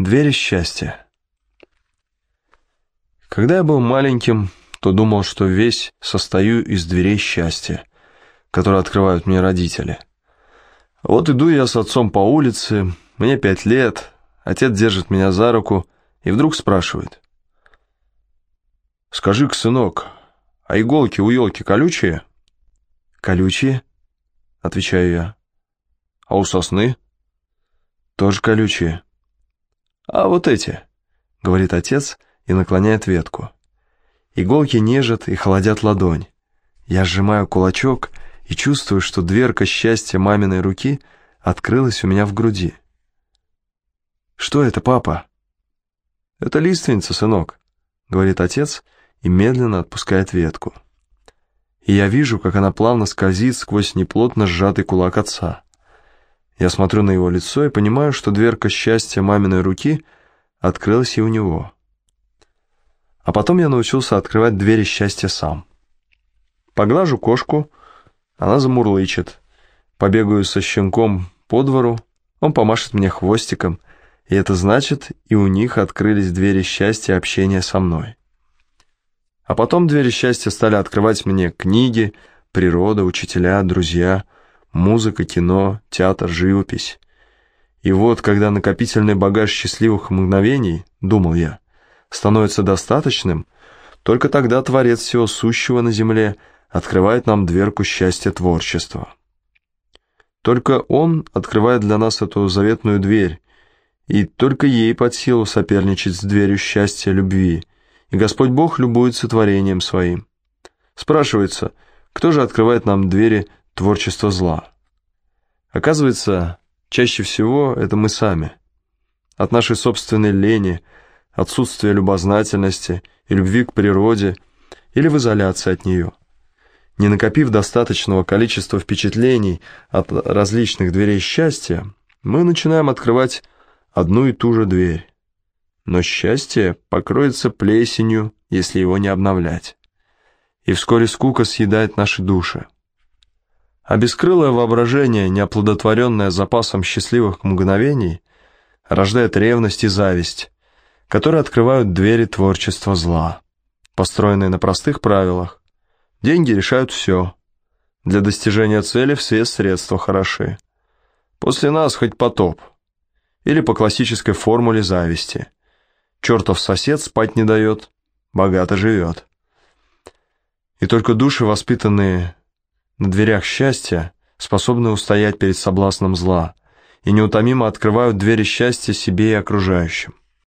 Двери счастья. Когда я был маленьким, то думал, что весь состою из дверей счастья, которые открывают мне родители. Вот иду я с отцом по улице, мне пять лет, отец держит меня за руку и вдруг спрашивает. «Скажи-ка, сынок, а иголки у елки колючие?» «Колючие?» — отвечаю я. «А у сосны?» «Тоже колючие». «А вот эти», — говорит отец и наклоняет ветку. Иголки нежат и холодят ладонь. Я сжимаю кулачок и чувствую, что дверка счастья маминой руки открылась у меня в груди. «Что это, папа?» «Это лиственница, сынок», — говорит отец и медленно отпускает ветку. И я вижу, как она плавно скользит сквозь неплотно сжатый кулак отца. Я смотрю на его лицо и понимаю, что дверка счастья маминой руки открылась и у него. А потом я научился открывать двери счастья сам. Поглажу кошку, она замурлычет. Побегаю со щенком по двору, он помашет мне хвостиком, и это значит, и у них открылись двери счастья общения со мной. А потом двери счастья стали открывать мне книги, природа, учителя, друзья — музыка, кино, театр, живопись. И вот, когда накопительный багаж счастливых мгновений, думал я, становится достаточным, только тогда Творец всего сущего на земле открывает нам дверку счастья творчества. Только Он открывает для нас эту заветную дверь, и только ей под силу соперничать с дверью счастья любви, и Господь Бог любуется творением своим. Спрашивается, кто же открывает нам двери творчество зла. Оказывается, чаще всего это мы сами. От нашей собственной лени, отсутствия любознательности и любви к природе или в изоляции от нее. Не накопив достаточного количества впечатлений от различных дверей счастья, мы начинаем открывать одну и ту же дверь. Но счастье покроется плесенью, если его не обновлять. И вскоре скука съедает наши души. А бескрылое воображение, неоплодотворенное запасом счастливых мгновений, рождает ревность и зависть, которые открывают двери творчества зла, построенные на простых правилах. Деньги решают все. Для достижения цели все средства хороши. После нас хоть потоп. Или по классической формуле зависти. Чертов сосед спать не дает, богато живет. И только души, воспитанные на дверях счастья, способны устоять перед соблазном зла и неутомимо открывают двери счастья себе и окружающим.